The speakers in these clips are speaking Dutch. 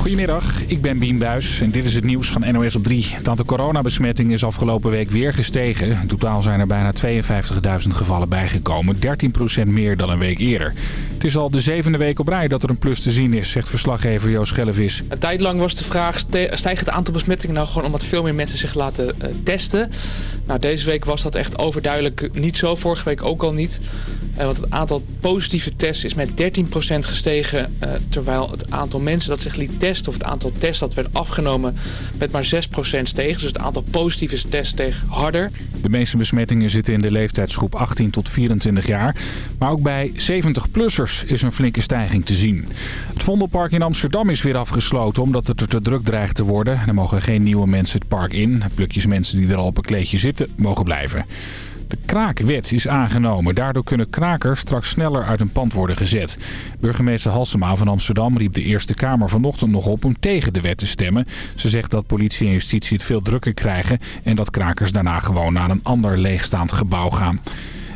Goedemiddag, ik ben Bien Buis en dit is het nieuws van NOS op 3. Het aantal coronabesmettingen is afgelopen week weer gestegen. In totaal zijn er bijna 52.000 gevallen bijgekomen, 13% meer dan een week eerder. Het is al de zevende week op rij dat er een plus te zien is, zegt verslaggever Joost Schellevis. Een tijd lang was de vraag, stijgt het aantal besmettingen nou gewoon omdat veel meer mensen zich laten uh, testen? Nou, deze week was dat echt overduidelijk niet zo, vorige week ook al niet. Uh, want het aantal positieve tests is met 13% gestegen, uh, terwijl het aantal mensen dat zich liet testen of het aantal tests dat werd afgenomen met maar 6% steeg. Dus het aantal positieve tests steeg harder. De meeste besmettingen zitten in de leeftijdsgroep 18 tot 24 jaar. Maar ook bij 70-plussers is een flinke stijging te zien. Het Vondelpark in Amsterdam is weer afgesloten omdat het er te druk dreigt te worden. Er mogen geen nieuwe mensen het park in. Plukjes mensen die er al op een kleedje zitten mogen blijven. De kraakwet is aangenomen. Daardoor kunnen krakers straks sneller uit een pand worden gezet. Burgemeester Halsema van Amsterdam riep de Eerste Kamer vanochtend nog op om tegen de wet te stemmen. Ze zegt dat politie en justitie het veel drukker krijgen en dat krakers daarna gewoon naar een ander leegstaand gebouw gaan.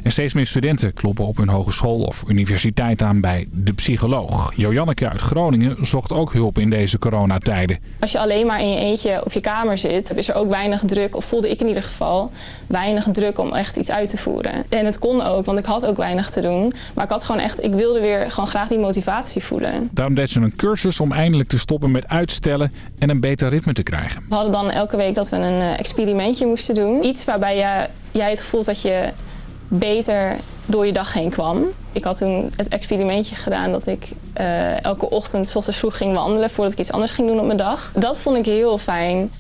En steeds meer studenten kloppen op hun hogeschool of universiteit aan bij de psycholoog. Jojanneke uit Groningen zocht ook hulp in deze coronatijden. Als je alleen maar in je eentje op je kamer zit, is er ook weinig druk, of voelde ik in ieder geval, weinig druk om echt iets uit te voeren. En het kon ook, want ik had ook weinig te doen. Maar ik had gewoon echt, ik wilde weer gewoon graag die motivatie voelen. Daarom deed ze een cursus om eindelijk te stoppen met uitstellen en een beter ritme te krijgen. We hadden dan elke week dat we een eh, experimentje moesten doen. Iets waarbij je, jij het gevoel dat je beter door je dag heen kwam. Ik had toen het experimentje gedaan dat ik uh, elke ochtend s ochtends vroeg ging wandelen voordat ik iets anders ging doen op mijn dag. Dat vond ik heel fijn.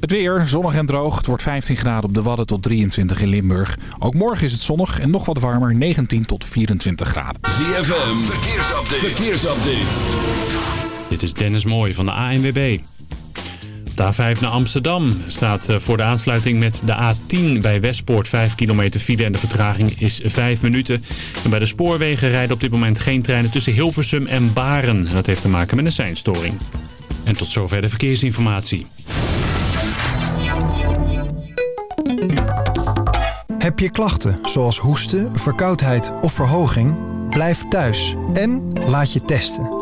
Het weer, zonnig en droog. Het wordt 15 graden op de Wadden tot 23 in Limburg. Ook morgen is het zonnig en nog wat warmer, 19 tot 24 graden. ZFM, verkeersupdate. verkeersupdate. Dit is Dennis Mooij van de ANWB. De A5 naar Amsterdam staat eh, voor de aansluiting met de A10 bij Westpoort 5 kilometer file en de vertraging is 5 minuten. En bij de spoorwegen rijden op dit moment geen treinen tussen Hilversum en Baren. Dat heeft te maken met een seinstoring. En tot zover de verkeersinformatie. Heb je klachten zoals hoesten, verkoudheid of verhoging? Blijf thuis en laat je testen.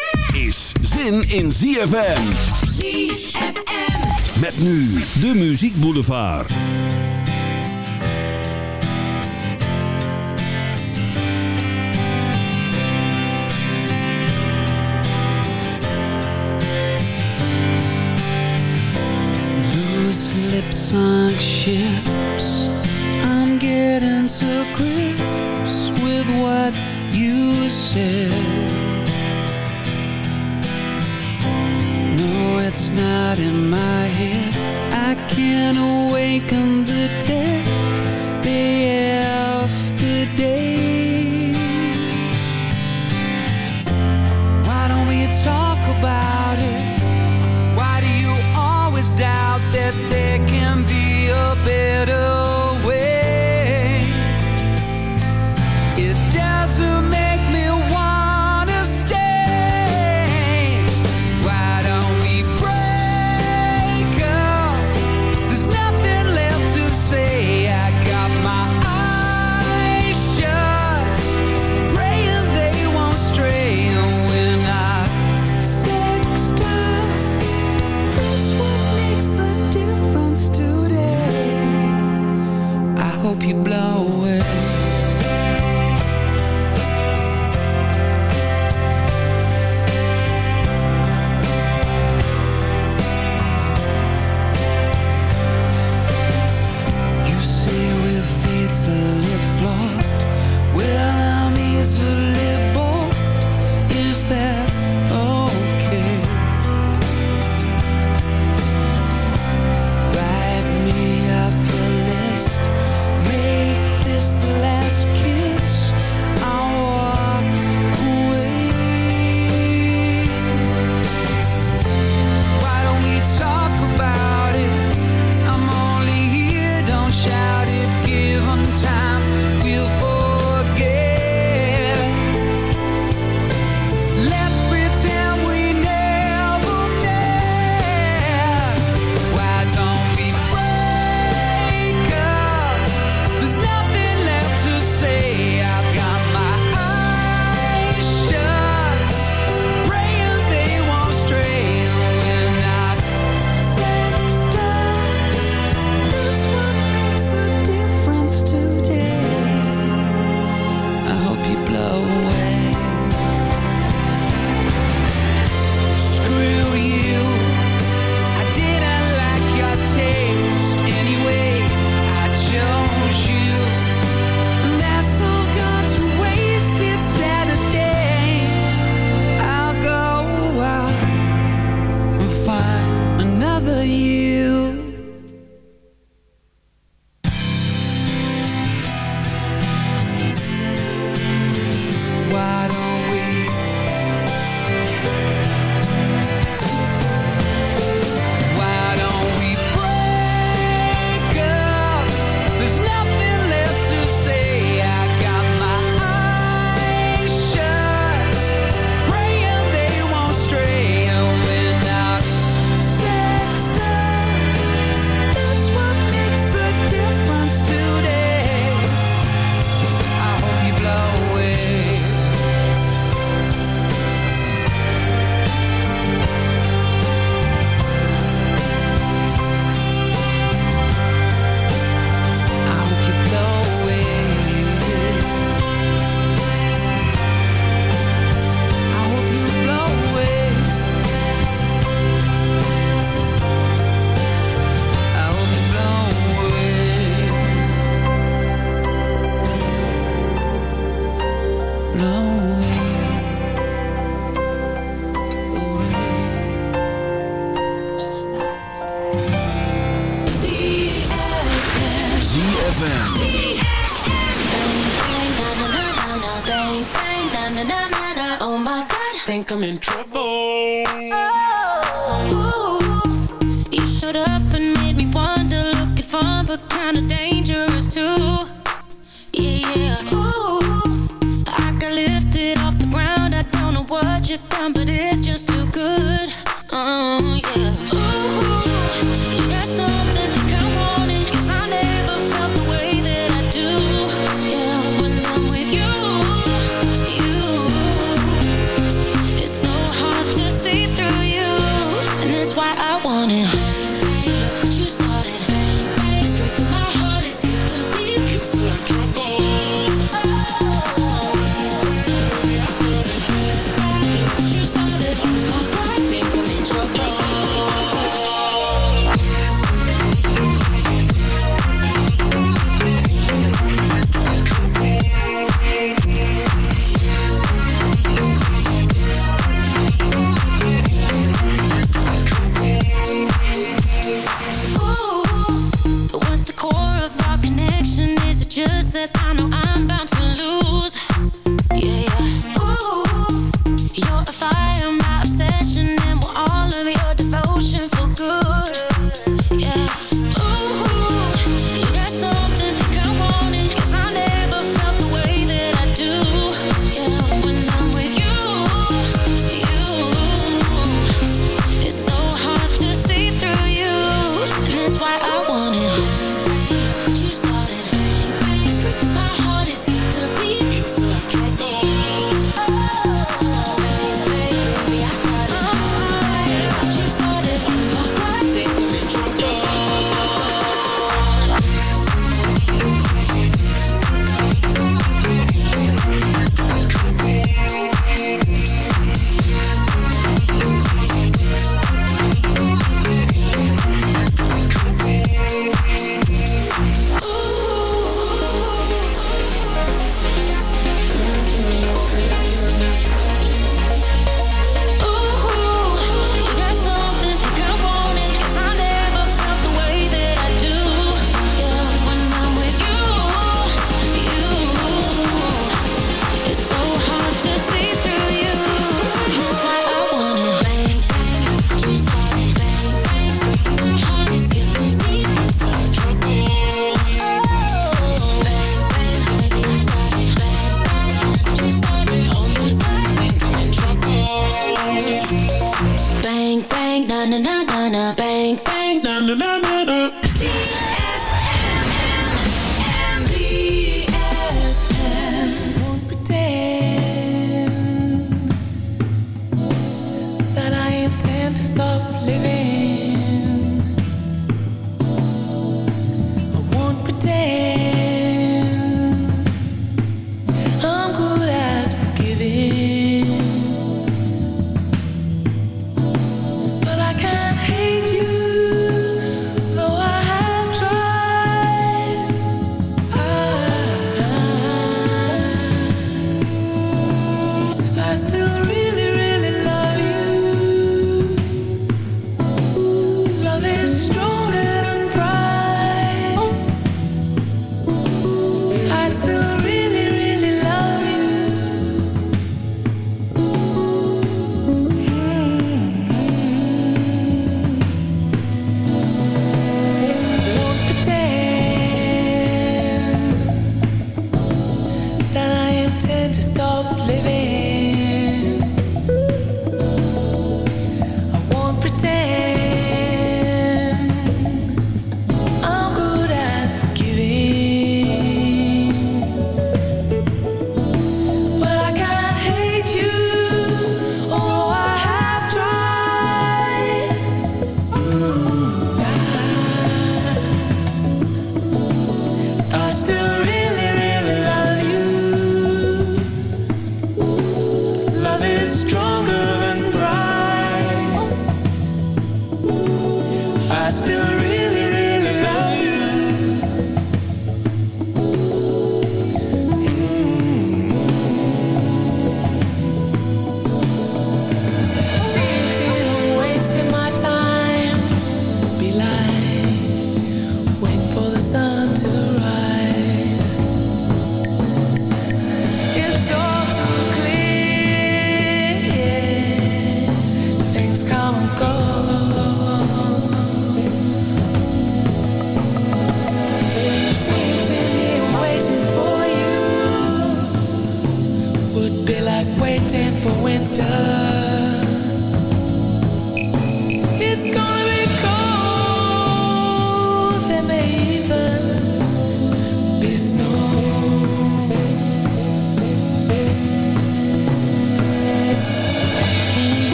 zin in ZFM. ZFM. Met nu de Muziek Boulevard. Loose lips sunk ships I'm getting to grips with what you said It's not in my head. I can't awaken the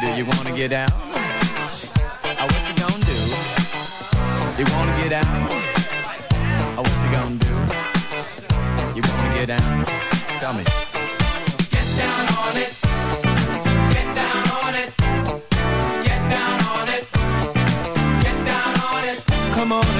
Do you wanna get down? Oh, uh, what you gonna do? You wanna get down? Oh, uh, what you gonna do? You wanna get down? Tell me. Get down on it. Get down on it. Get down on it. Get down on it. Come on.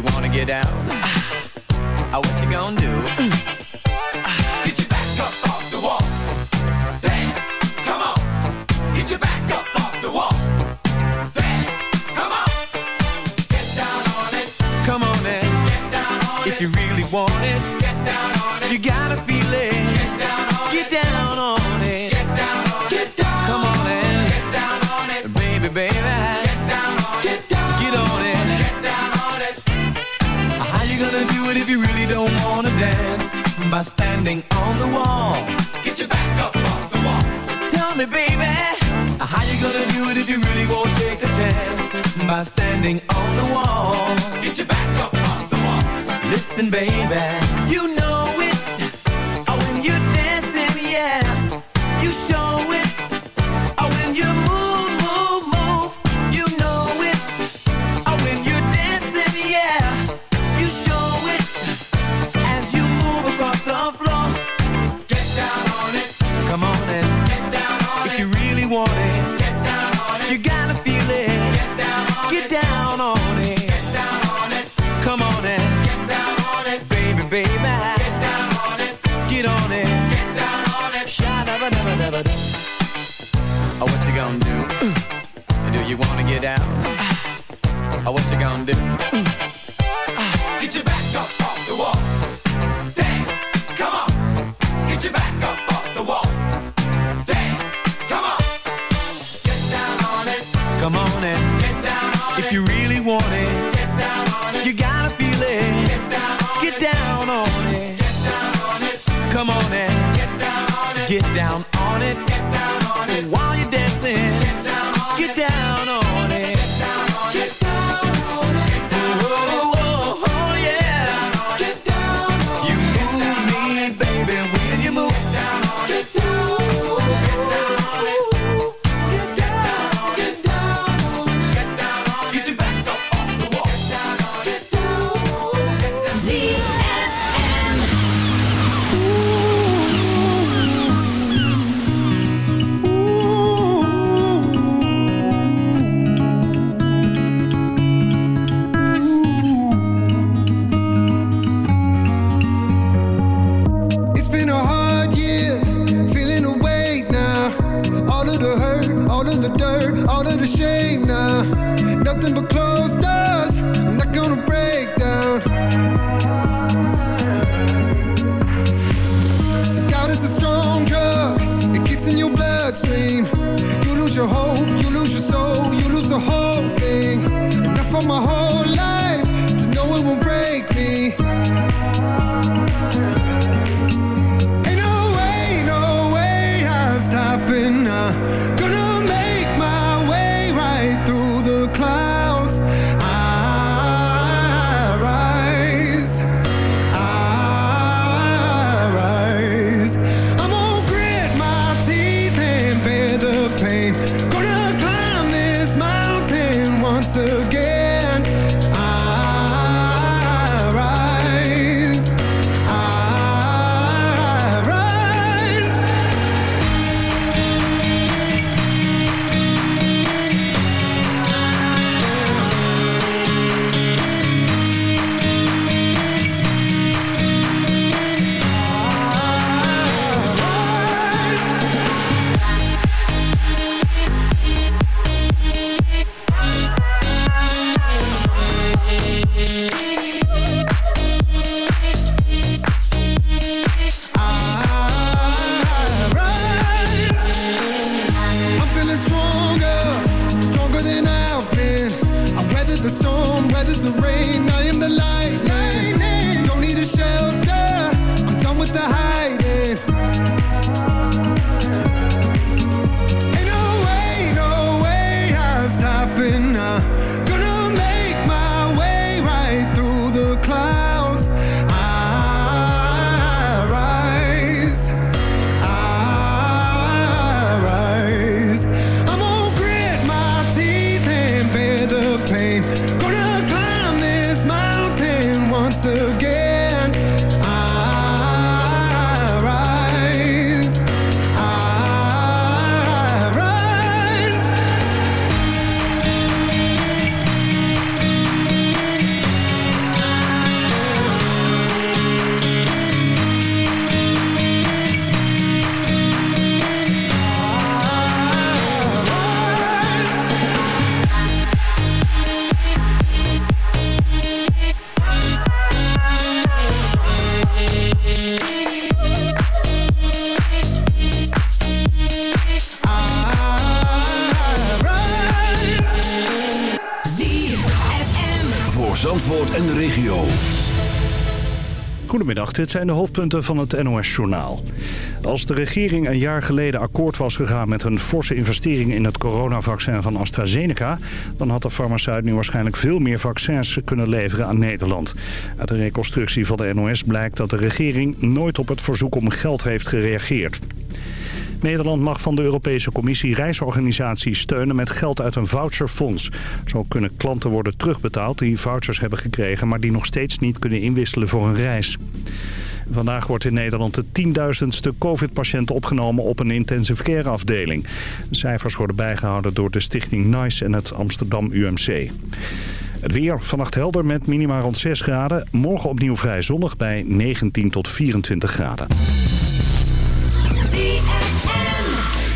you wanna get down? Uh, what you gonna do? on the wall. Get your back up off the wall. Listen, baby. get down Goedemiddag, dit zijn de hoofdpunten van het NOS-journaal. Als de regering een jaar geleden akkoord was gegaan met een forse investering in het coronavaccin van AstraZeneca... dan had de farmaceut nu waarschijnlijk veel meer vaccins kunnen leveren aan Nederland. Uit de reconstructie van de NOS blijkt dat de regering nooit op het verzoek om geld heeft gereageerd. Nederland mag van de Europese Commissie reisorganisaties steunen met geld uit een voucherfonds. Zo kunnen klanten worden terugbetaald die vouchers hebben gekregen... maar die nog steeds niet kunnen inwisselen voor een reis. Vandaag wordt in Nederland de tienduizendste covid-patiënten opgenomen op een intensive care afdeling. De cijfers worden bijgehouden door de stichting NICE en het Amsterdam UMC. Het weer vannacht helder met minima rond 6 graden. Morgen opnieuw vrij zonnig bij 19 tot 24 graden.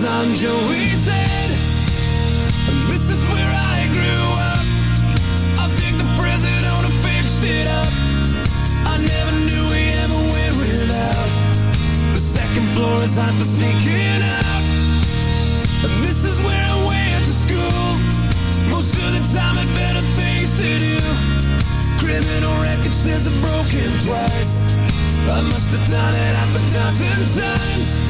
Is on Joey's head? And this is where I grew up. I think the president have fixed it up. I never knew we ever went without. The second floor is hot for sneaking out. And this is where I went to school. Most of the time had better things to do. Criminal record says I'm broken twice. I must have done it half a dozen times.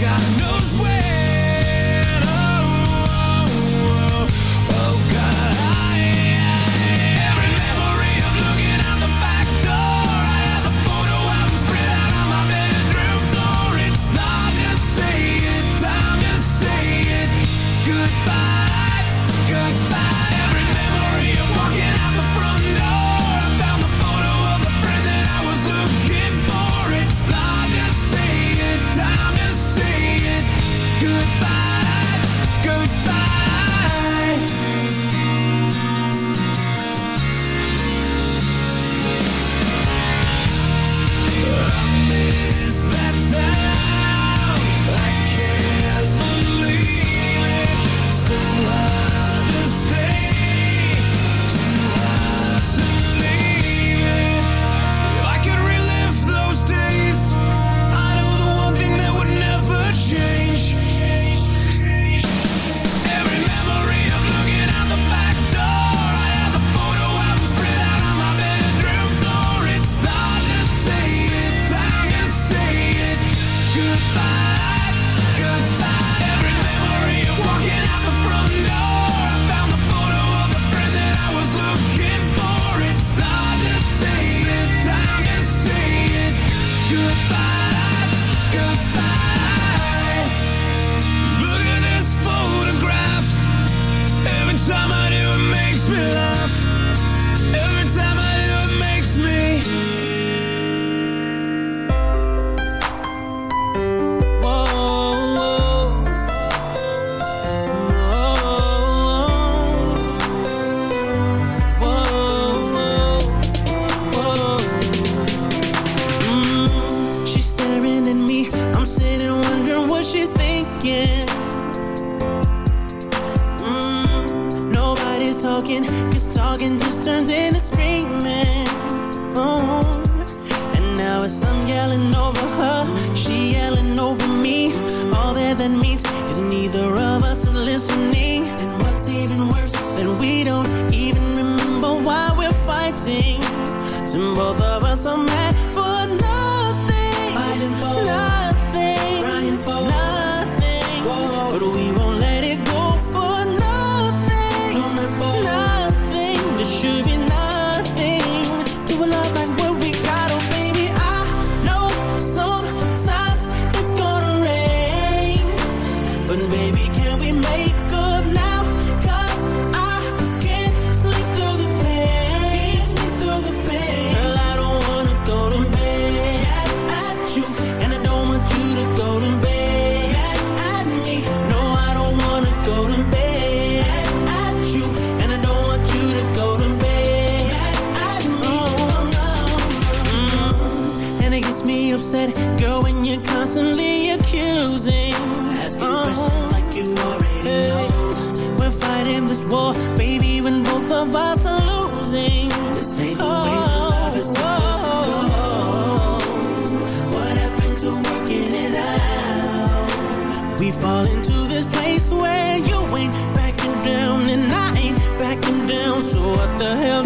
got no talking just turns in. the hell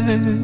her.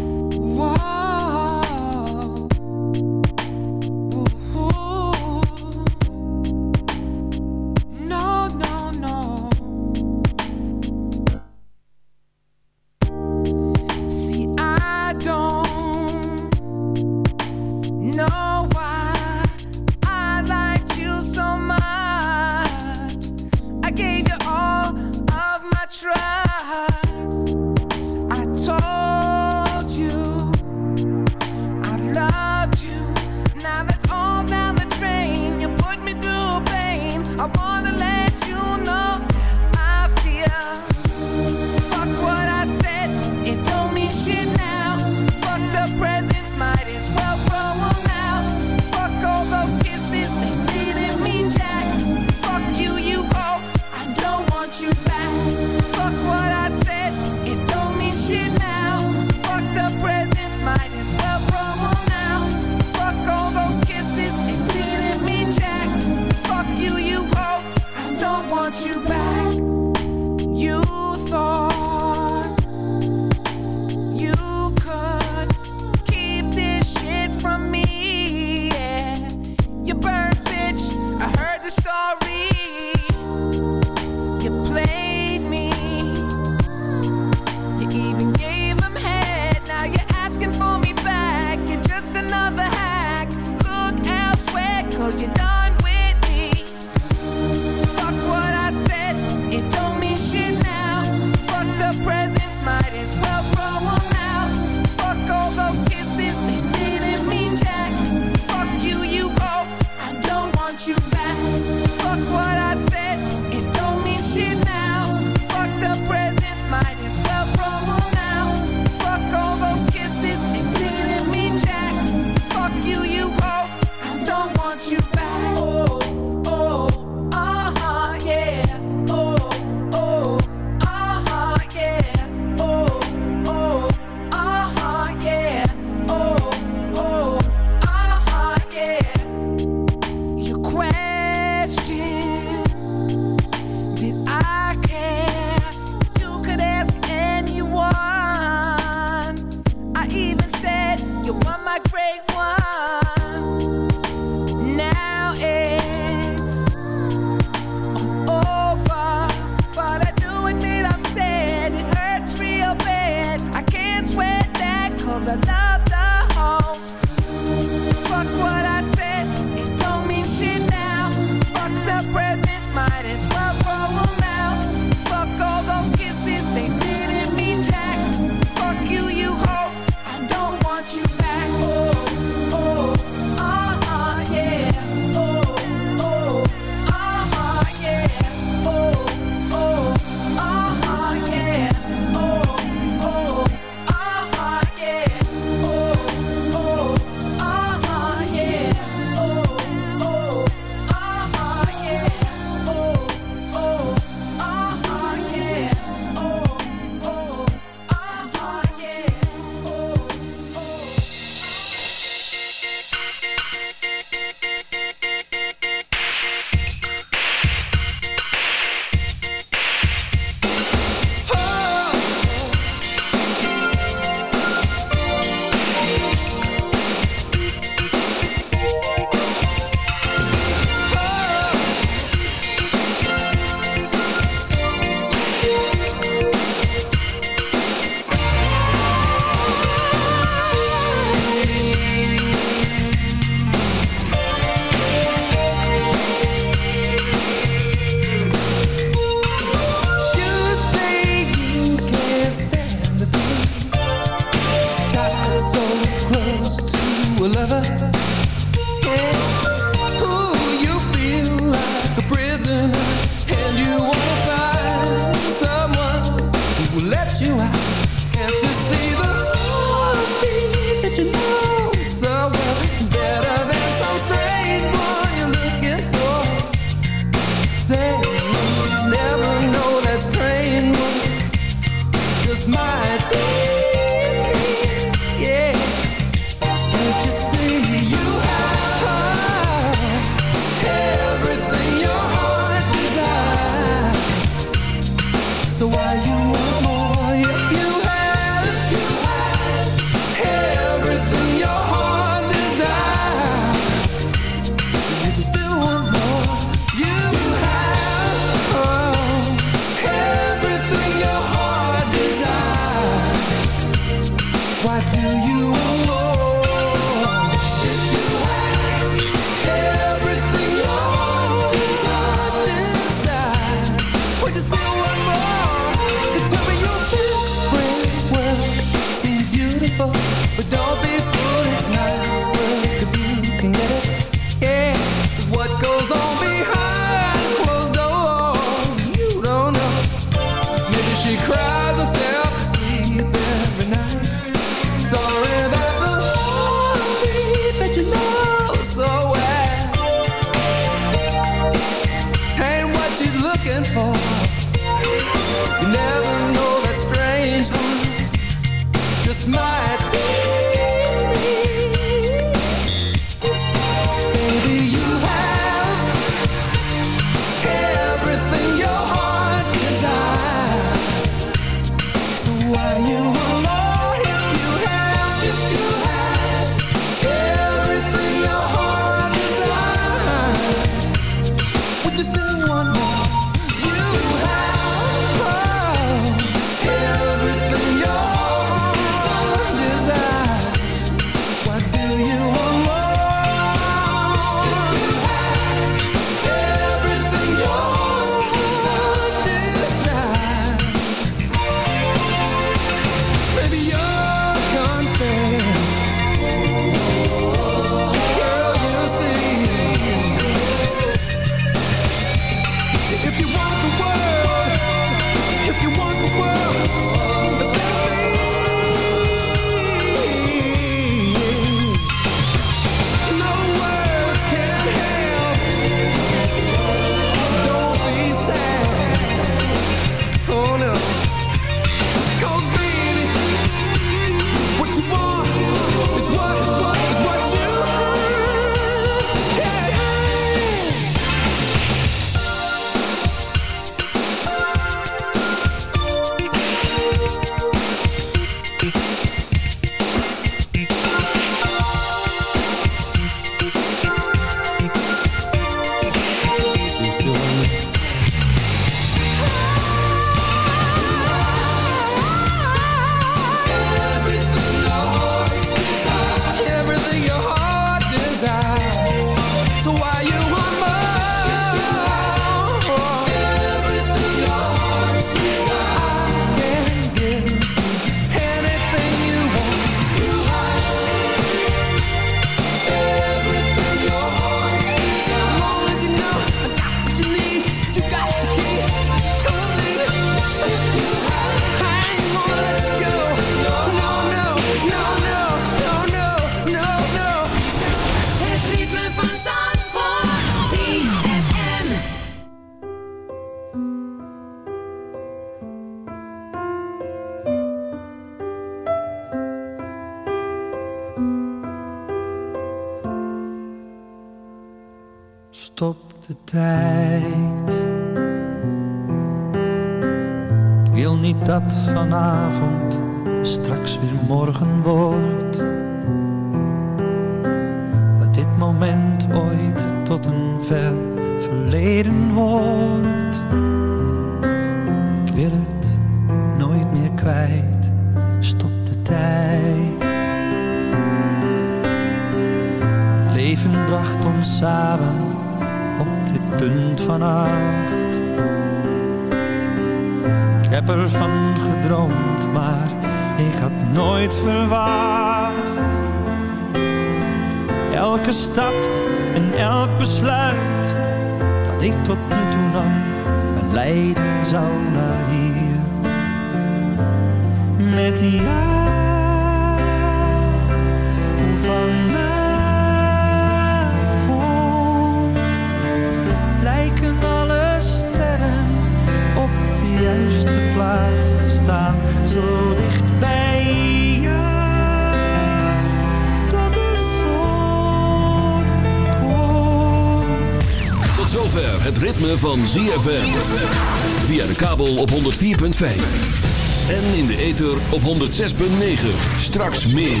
106.9. Straks meer.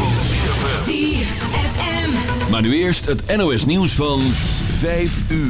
Maar nu eerst het NOS nieuws van 5 uur.